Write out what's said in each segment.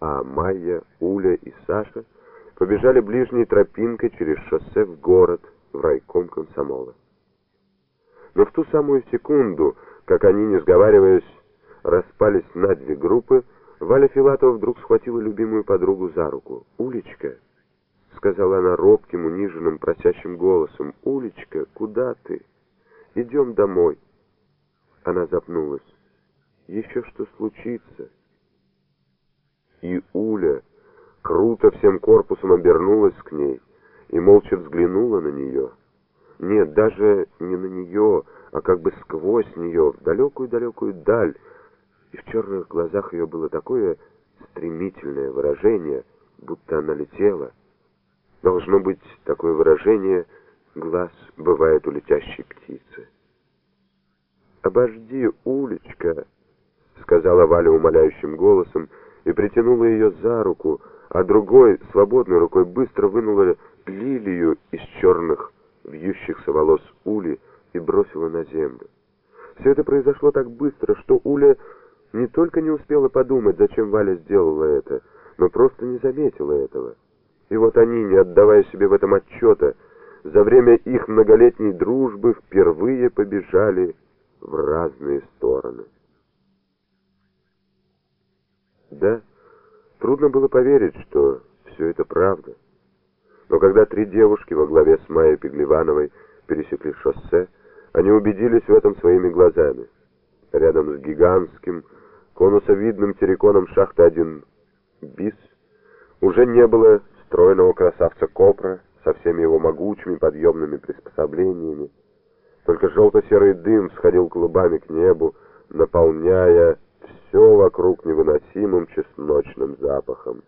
а Майя, Уля и Саша побежали ближней тропинкой через шоссе в город, в райком комсомола. Но в ту самую секунду, как они, не сговариваясь, распались на две группы, Валя Филатова вдруг схватила любимую подругу за руку. «Улечка», — сказала она робким, униженным, просящим голосом, — «Улечка, куда ты? Идем домой». Она запнулась. «Еще что случится?» И Уля круто всем корпусом обернулась к ней и молча взглянула на нее. Нет, даже не на нее, а как бы сквозь нее, в далекую-далекую даль, и в черных глазах ее было такое стремительное выражение, будто она летела. Должно быть, такое выражение глаз бывает у летящей птицы. «Обожди, Улечка», — сказала Валя умоляющим голосом и притянула ее за руку, а другой, свободной рукой, быстро вынула лилию из черных вьющихся волос Ули и бросила на землю. Все это произошло так быстро, что Уля не только не успела подумать, зачем Валя сделала это, но просто не заметила этого. И вот они, не отдавая себе в этом отчета, за время их многолетней дружбы впервые побежали в разные стороны. Да, трудно было поверить, что все это правда. Но когда три девушки во главе с Майей Пеглевановой пересекли шоссе, они убедились в этом своими глазами. Рядом с гигантским, конусовидным терриконом шахты 1 БИС уже не было стройного красавца Копра со всеми его могучими подъемными приспособлениями. Только желто-серый дым сходил клубами к небу, наполняя все вокруг невыносимым чесночным запахом.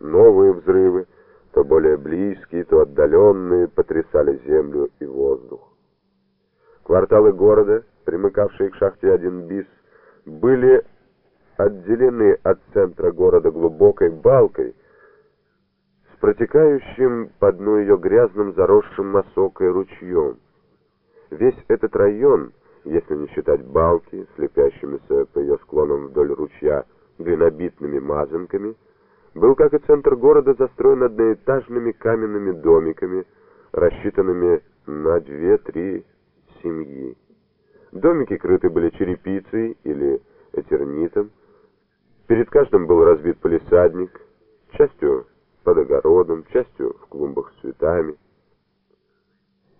Новые взрывы, то более близкие, то отдаленные, потрясали землю и воздух. Кварталы города, примыкавшие к шахте 1 БИС, были отделены от центра города глубокой балкой с протекающим по дну ее грязным заросшим осокой ручьем. Весь этот район, если не считать балки, слепящимися по ее склонам вдоль ручья глинобитными мазанками, был, как и центр города, застроен одноэтажными каменными домиками, рассчитанными на две-три семьи. Домики крыты были черепицей или этернитом. Перед каждым был разбит полисадник, частью под огородом, частью в клумбах с цветами.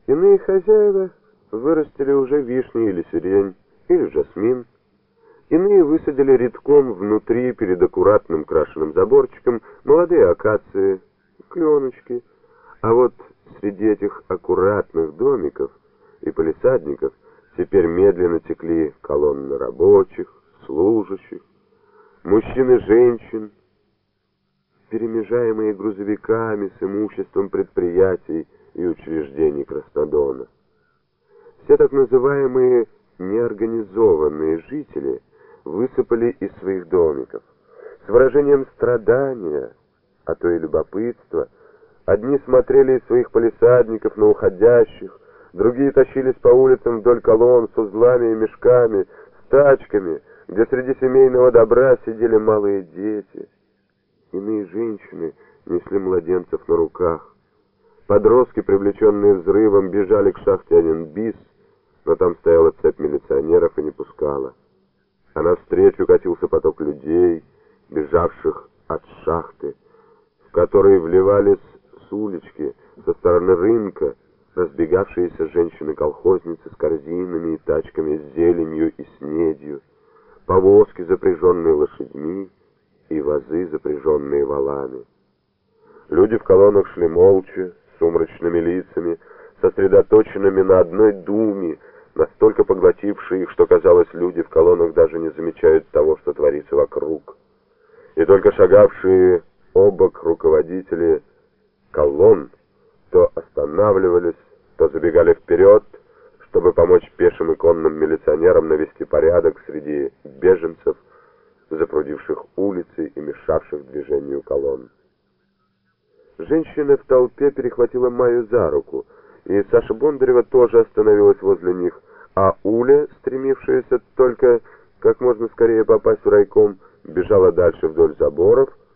Иные хозяева вырастили уже вишни или сирень, или жасмин. Иные высадили редком внутри, перед аккуратным крашеным заборчиком, молодые акации, кленочки. А вот среди этих аккуратных домиков и полисадников – Теперь медленно текли колонны рабочих, служащих, мужчин и женщин, перемежаемые грузовиками с имуществом предприятий и учреждений Краснодона. Все так называемые неорганизованные жители высыпали из своих домиков. С выражением страдания, а то и любопытства, одни смотрели из своих полисадников на уходящих, Другие тащились по улицам вдоль колонн с узлами и мешками, с тачками, где среди семейного добра сидели малые дети. Иные женщины несли младенцев на руках. Подростки, привлеченные взрывом, бежали к шахте один бис, но там стояла цепь милиционеров и не пускала. А навстречу катился поток людей, бежавших от шахты, в которые вливались с улички, со стороны рынка, разбегавшиеся женщины-колхозницы с корзинами и тачками с зеленью и снедью, повозки, запряженные лошадьми, и вазы, запряженные валами. Люди в колоннах шли молча, сумрачными лицами, сосредоточенными на одной думе, настолько поглотившие их, что, казалось, люди в колоннах даже не замечают того, что творится вокруг. И только шагавшие обок руководители колонн то останавливались, то забегали вперед, чтобы помочь пешим и конным милиционерам навести порядок среди беженцев, запрудивших улицы и мешавших движению колонн. Женщина в толпе перехватила Майю за руку, и Саша Бондарева тоже остановилась возле них, а Уля, стремившаяся только как можно скорее попасть в райком, бежала дальше вдоль заборов,